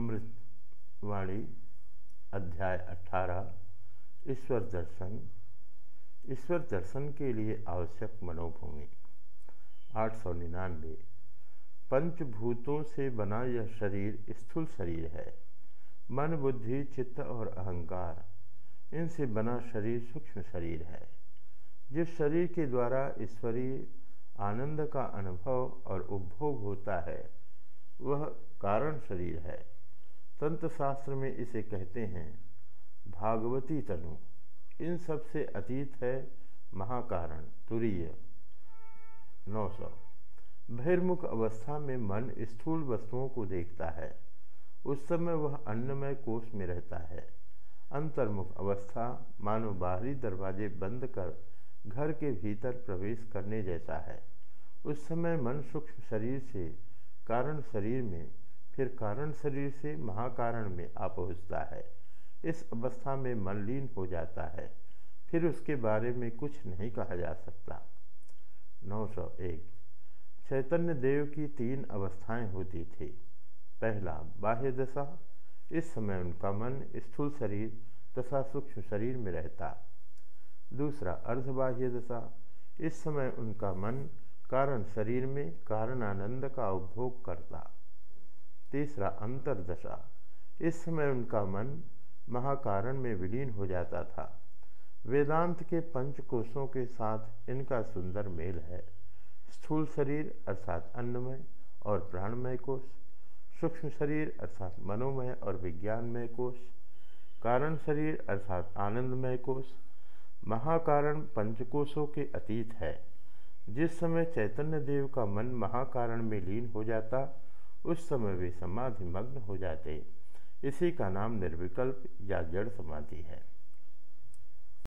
अमृतवाणी अध्याय अठारह, ईश्वर दर्शन। ईश्वर दर्शन के लिए आवश्यक मनोभूमि, आठ सौ निन्यानवे। पंचभूतों से बना यह शरीर स्थूल शरीर है। मन, बुद्धि, चित्त और अहंकार, इनसे बना शरीर सूक्ष्म शरीर है। जिस शरीर के द्वारा ईश्वरीय आनंद का अनुभव और उपभोग होता है, वह कारण शरीर है। तंत्र शास्त्र में इसे कहते हैं भागवती तनु। इन सबसे अतीत है महाकारण, तुरीय। नौ सौ। बहिर्मुख अवस्था में मन स्थूल वस्तुओं को देखता है। उस समय वह अन्नमय कोष में रहता है। अंतर्मुख अवस्था मानो बाहरी दरवाजे बंद कर घर के भीतर प्रवेश करने जैसा है। उस समय मन सूक्ष्म शरीर से, कारण शरीर में फिर कारण शरीर से महाकारण में आ पहुँचता है। इस अवस्था में मन लीन हो जाता है। फिर उसके बारे में कुछ नहीं कहा जा सकता। 901 चैतन्य देव की तीन अवस्थाएँ होती थी। पहला, बाह्य दशा। इस समय उनका मन स्थूल शरीर तथा सूक्ष्म शरीर में रहता। दूसरा, अर्धबाह्य दशा। इस समय उनका मन कारण शरीर में कारण आनंद का उपभोग करता। तीसरा अंतरदशा। इस समय उनका मन महाकारण में विलीन हो जाता था। वेदांत के पंच कोशों के साथ इनका सुंदर मेल है। स्थूल शरीर अर्थात अन्नमय और प्राणमय कोष सूक्ष्म शरीर अर्थात मनोमय और विज्ञानमय कोष कारण शरीर अर्थात आनंदमय कोष महाकारण पंचकोशों के अतीत है। जिस समय चैतन्य देव का मन महाकारण में लीन हो जाता उस समय वे समाधि मग्न हो जाते। इसी का नाम निर्विकल्प या जड़ समाधि है।